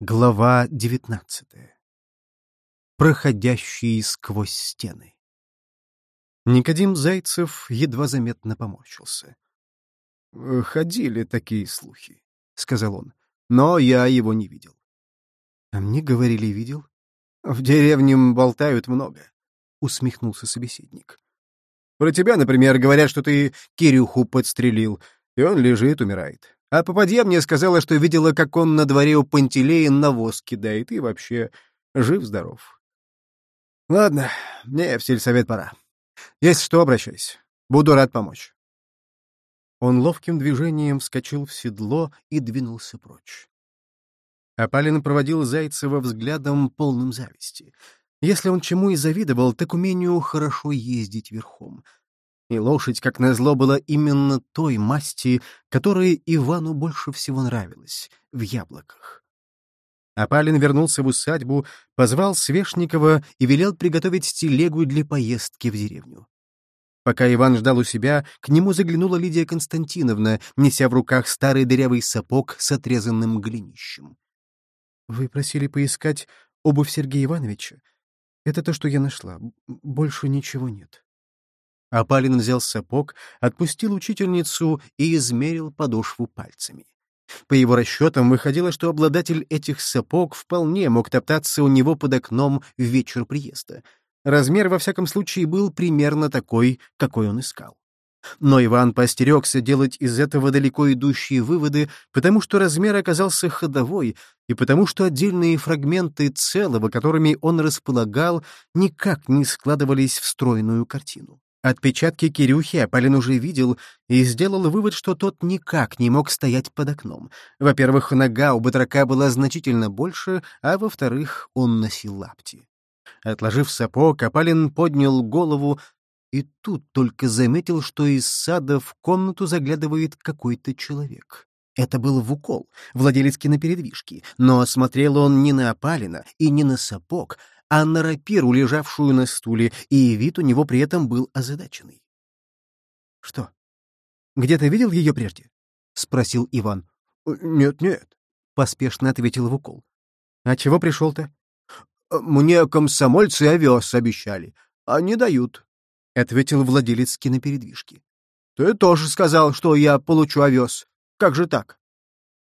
Глава девятнадцатая. Проходящие сквозь стены. Никодим Зайцев едва заметно поморщился. «Э, «Ходили такие слухи», — сказал он, — «но я его не видел». «А мне говорили, видел?» «В деревне болтают много», — усмехнулся собеседник. «Про тебя, например, говорят, что ты Кирюху подстрелил, и он лежит, умирает. А попадья мне сказала, что видела, как он на дворе у Пантелея навоз кидает, и вообще жив-здоров. Ладно, мне в сельсовет пора. Если что, обращайся. Буду рад помочь. Он ловким движением вскочил в седло и двинулся прочь. Апалин проводил Зайцева взглядом, полным зависти. Если он чему и завидовал, так умению хорошо ездить верхом — и лошадь, как назло, была именно той масти, которая Ивану больше всего нравилась — в яблоках. Апалин вернулся в усадьбу, позвал Свешникова и велел приготовить телегу для поездки в деревню. Пока Иван ждал у себя, к нему заглянула Лидия Константиновна, неся в руках старый дырявый сапог с отрезанным голенищем. — Вы просили поискать обувь Сергея Ивановича? Это то, что я нашла. Больше ничего нет. Апалин взял сапог, отпустил учительницу и измерил подошву пальцами. По его расчетам выходило, что обладатель этих сапог вполне мог топтаться у него под окном в вечер приезда. Размер, во всяком случае, был примерно такой, какой он искал. Но Иван поостерегся делать из этого далеко идущие выводы, потому что размер оказался ходовой, и потому что отдельные фрагменты целого, которыми он располагал, никак не складывались в стройную картину. Отпечатки Кирюхи Аполлин уже видел и сделал вывод, что тот никак не мог стоять под окном. Во-первых, нога у батрака была значительно больше, а во-вторых, он носил лапти. Отложив сапог, Аполлин поднял голову и тут только заметил, что из сада в комнату заглядывает какой-то человек. Это был Вукол, владелец кинопередвижки, но смотрел он не на Апалина и не на сапог, а рапиру, лежавшую на стуле, и вид у него при этом был озадаченный. — Что? Где ты видел ее прежде? — спросил Иван. «Э, — Нет-нет, — поспешно ответил Вукол. — А чего пришел-то? — Мне комсомольцы овес обещали, а не дают, — ответил владелец кинопередвижки. — Ты тоже сказал, что я получу овес. Как же так?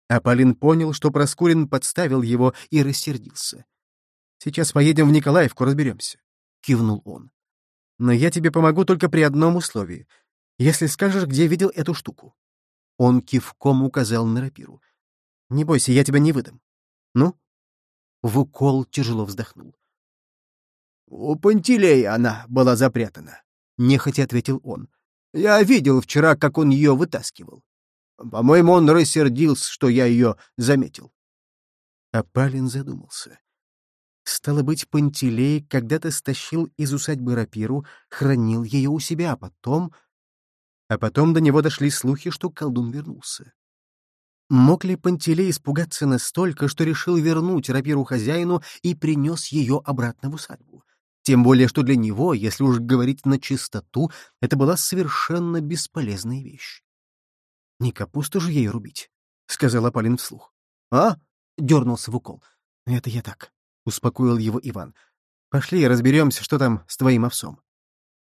Аполлин понял, что Проскурин подставил его и рассердился. Сейчас поедем в Николаевку, разберемся», — кивнул он. «Но я тебе помогу только при одном условии. Если скажешь, где видел эту штуку». Он кивком указал на рапиру. «Не бойся, я тебя не выдам. Ну?» Вукол тяжело вздохнул. «У Пантелея она была запрятана», — нехотя ответил он. «Я видел вчера, как он ее вытаскивал. По-моему, он рассердился, что я ее заметил». Апалин задумался. Стало быть, Пантелей когда-то стащил из усадьбы рапиру, хранил ее у себя, а потом... А потом до него дошли слухи, что колдун вернулся. Мог ли Пантелей испугаться настолько, что решил вернуть рапиру хозяину и принес ее обратно в усадьбу? Тем более, что для него, если уж говорить на чистоту, это была совершенно бесполезная вещь. «Не капусту же ей рубить», — сказал Апалин вслух. «А?» — дернулся в укол. «Это я так. — успокоил его Иван. «Пошли, разберемся, что там с твоим овсом».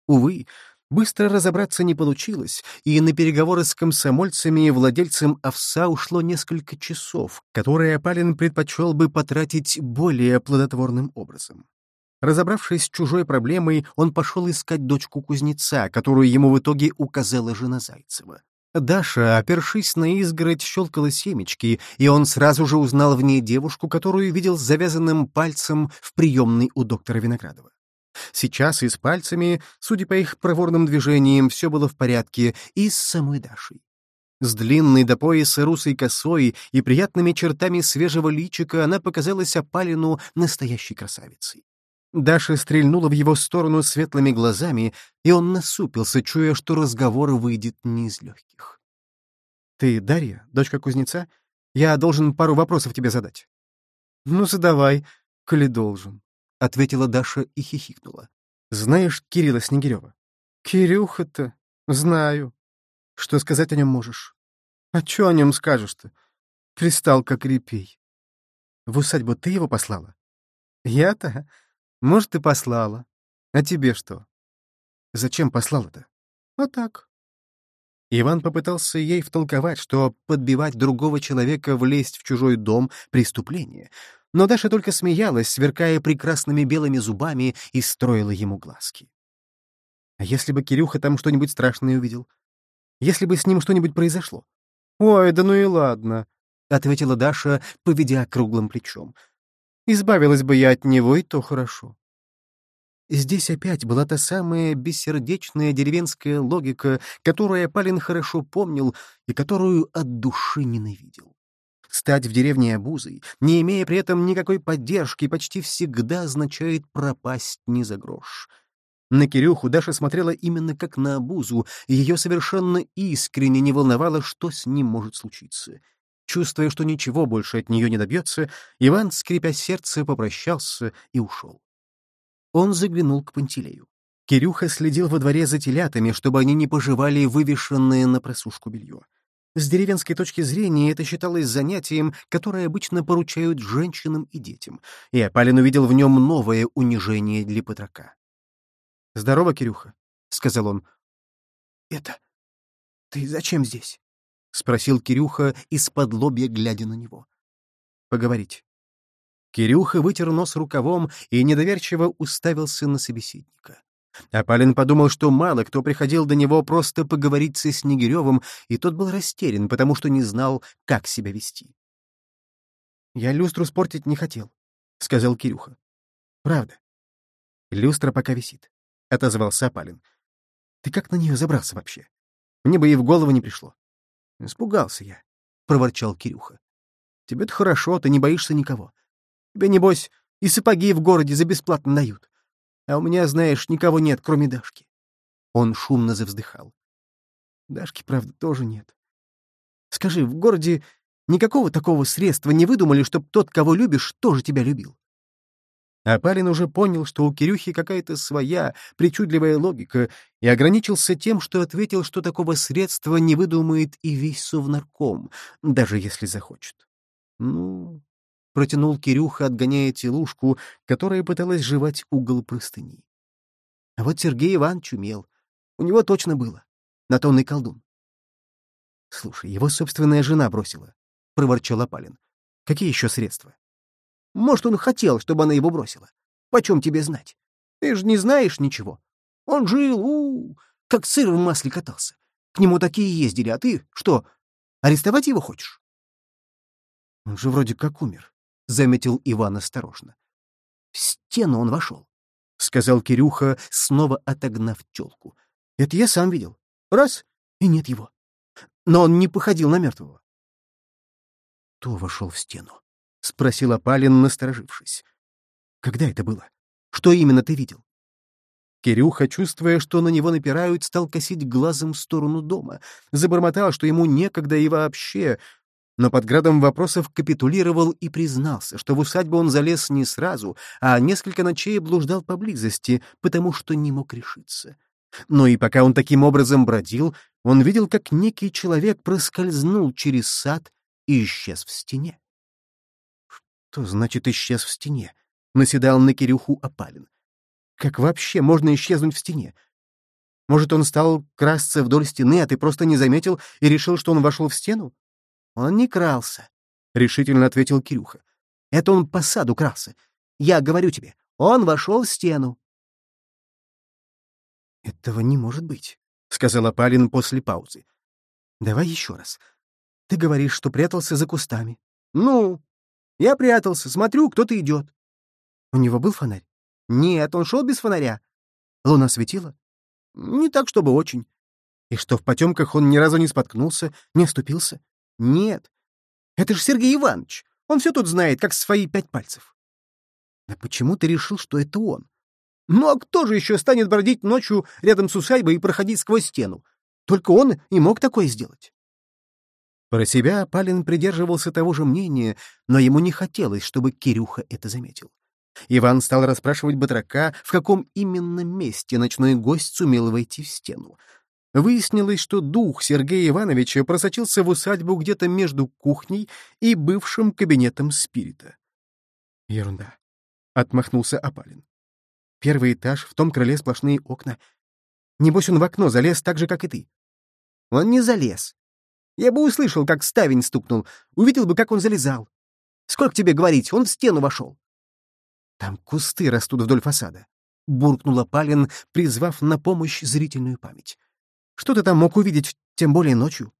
Увы, быстро разобраться не получилось, и на переговоры с комсомольцами и владельцем овса ушло несколько часов, которые Апалин предпочел бы потратить более плодотворным образом. Разобравшись с чужой проблемой, он пошел искать дочку кузнеца, которую ему в итоге указала жена Зайцева. Даша, опершись на изгородь, щелкала семечки, и он сразу же узнал в ней девушку, которую видел с завязанным пальцем в приемной у доктора Виноградова. Сейчас и с пальцами, судя по их проворным движениям, все было в порядке, и с самой Дашей. С длинной до пояса русой косой и приятными чертами свежего личика она показалась опалину настоящей красавицей. Даша стрельнула в его сторону светлыми глазами, и он насупился, чуя, что разговор выйдет не из легких. «Ты Дарья, дочка кузнеца? Я должен пару вопросов тебе задать». «Ну, задавай, коли должен», — ответила Даша и хихикнула. «Знаешь Кирилла Снегирева?» «Кирюха-то? Знаю. Что сказать о нем можешь?» «А что о нем скажешь-то? Пристал как репей». В усадьбу ты его послала? Я-то? Может, и послала. А тебе что? Зачем послала-то? А так. Иван попытался ей втолковать, что подбивать другого человека влезть в чужой дом — преступление. Но Даша только смеялась, сверкая прекрасными белыми зубами, и строила ему глазки. А если бы Кирюха там что-нибудь страшное увидел? Если бы с ним что-нибудь произошло? «Ой, да ну и ладно», — ответила Даша, поведя круглым плечом. «Избавилась бы я от него, и то хорошо». Здесь опять была та самая бессердечная деревенская логика, которую Палин хорошо помнил и которую от души ненавидел. Стать в деревне обузой, не имея при этом никакой поддержки, почти всегда означает пропасть ни за грош. На Кирюху Даша смотрела именно как на обузу, и ее совершенно искренне не волновало, что с ним может случиться. Чувствуя, что ничего больше от нее не добьется, Иван, скрипя сердце, попрощался и ушел. Он заглянул к Пантелею. Кирюха следил во дворе за телятами, чтобы они не пожевали вывешенное на просушку белье. С деревенской точки зрения это считалось занятием, которое обычно поручают женщинам и детям, и Апалин увидел в нем новое унижение для Патрака. «Здорово, Кирюха», — сказал он. «Это... ты зачем здесь?» — спросил Кирюха из-под лобья, глядя на него. «Поговорить». Кирюха вытер нос рукавом и недоверчиво уставился на собеседника. Апалин подумал, что мало кто приходил до него просто поговорить со Снегиревым, и тот был растерян, потому что не знал, как себя вести. «Я люстру спортить не хотел», — сказал Кирюха. «Правда. Люстра пока висит», — отозвался Апалин. «Ты как на нее забрался вообще? Мне бы и в голову не пришло». «Испугался я», — проворчал Кирюха. «Тебе-то хорошо, ты не боишься никого. Тебе, небось, и сапоги в городе за бесплатно дают. А у меня, знаешь, никого нет, кроме Дашки. Он шумно завздыхал. Дашки, правда, тоже нет. Скажи, в городе никакого такого средства не выдумали, чтобы тот, кого любишь, тоже тебя любил? А Палин уже понял, что у Кирюхи какая-то своя, причудливая логика, и ограничился тем, что ответил, что такого средства не выдумает и весь совнарком, даже если захочет. Ну, протянул Кирюха, отгоняя телушку, которая пыталась жевать угол простыни. А вот Сергей Иванович умел. У него точно было. На колдун. Слушай, его собственная жена бросила, — проворчал Апалин. Какие еще средства? Может, он хотел, чтобы она его бросила. Почем тебе знать? Ты же не знаешь ничего. Он жил, у, -у как сыр в масле катался. К нему такие ездили, а ты что, арестовать его хочешь? Он же вроде как умер. — заметил Иван осторожно. «В стену он вошел», — сказал Кирюха, снова отогнав тёлку. «Это я сам видел. Раз — и нет его. Но он не походил на мертвого». «Кто вошел в стену?» — спросил Апалин, насторожившись. «Когда это было? Что именно ты видел?» Кирюха, чувствуя, что на него напирают, стал косить глазом в сторону дома. Забормотал, что ему некогда и вообще, но под градом вопросов капитулировал и признался, что в усадьбу он залез не сразу, а несколько ночей блуждал поблизости, потому что не мог решиться. Но и пока он таким образом бродил, он видел, как некий человек проскользнул через сад и исчез в стене. «Что значит исчез в стене?» — наседал на Кирюху Апалин. «Как вообще можно исчезнуть в стене? Может, он стал красться вдоль стены, а ты просто не заметил и решил, что он вошел в стену? «Он не крался», — решительно ответил Кирюха. «Это он по саду крался. Я говорю тебе, он вошел в стену». «Этого не может быть», — сказала Палин после паузы. «Давай еще раз. Ты говоришь, что прятался за кустами». «Ну, я прятался, смотрю, кто-то идет». «У него был фонарь?» «Нет, он шел без фонаря». «Луна светила?» «Не так, чтобы очень». «И что, в потемках он ни разу не споткнулся, не оступился?» Нет. Это же Сергей Иванович. Он все тут знает, как свои пять пальцев. А почему ты решил, что это он? Ну а кто же еще станет бродить ночью рядом с усадьбой и проходить сквозь стену? Только он и мог такое сделать. Про себя Палин придерживался того же мнения, но ему не хотелось, чтобы Кирюха это заметил. Иван стал расспрашивать батрака, в каком именно месте ночной гость сумел войти в стену. Выяснилось, что дух Сергея Ивановича просочился в усадьбу где-то между кухней и бывшим кабинетом спирита. Ерунда. Отмахнулся Апалин. Первый этаж, в том крыле сплошные окна. Небось он в окно залез так же, как и ты. Он не залез. Я бы услышал, как ставень стукнул, увидел бы, как он залезал. Сколько тебе говорить, он в стену вошел. Там кусты растут вдоль фасада. Буркнула Палин, призвав на помощь зрительную память. Что ты там мог увидеть, тем более ночью?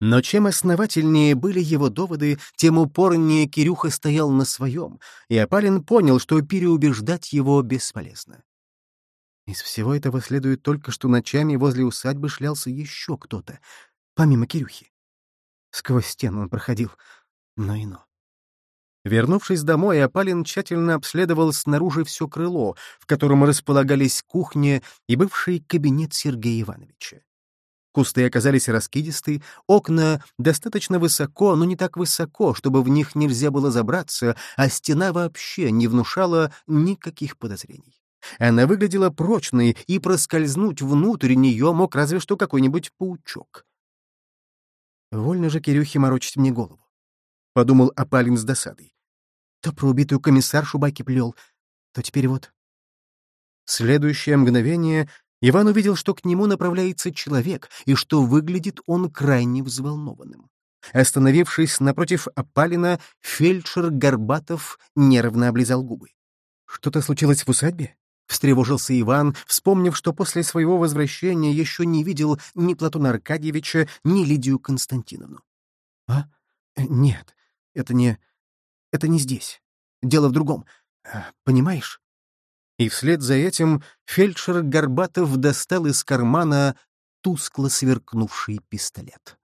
Но чем основательнее были его доводы, тем упорнее Кирюха стоял на своем, и Апалин понял, что переубеждать его бесполезно. Из всего этого следует только, что ночами возле усадьбы шлялся еще кто-то, помимо Кирюхи. Сквозь стену он проходил, но ино. Вернувшись домой, Апалин тщательно обследовал снаружи все крыло, в котором располагались кухня и бывший кабинет Сергея Ивановича. Кусты оказались раскидисты, окна достаточно высоко, но не так высоко, чтобы в них нельзя было забраться, а стена вообще не внушала никаких подозрений. Она выглядела прочной, и проскользнуть внутрь нее мог разве что какой-нибудь паучок. «Вольно же Кирюхе морочить мне голову», — подумал Апалин с досадой. То про убитую комиссаршу байки плел, то теперь вот. следующее мгновение Иван увидел, что к нему направляется человек, и что выглядит он крайне взволнованным. Остановившись напротив опалина, фельдшер Горбатов нервно облизал губы. «Что-то случилось в усадьбе?» — встревожился Иван, вспомнив, что после своего возвращения еще не видел ни Платона Аркадьевича, ни Лидию Константиновну. «А? Нет, это не... это не здесь. Дело в другом. Понимаешь?» и вслед за этим фельдшер Горбатов достал из кармана тускло сверкнувший пистолет.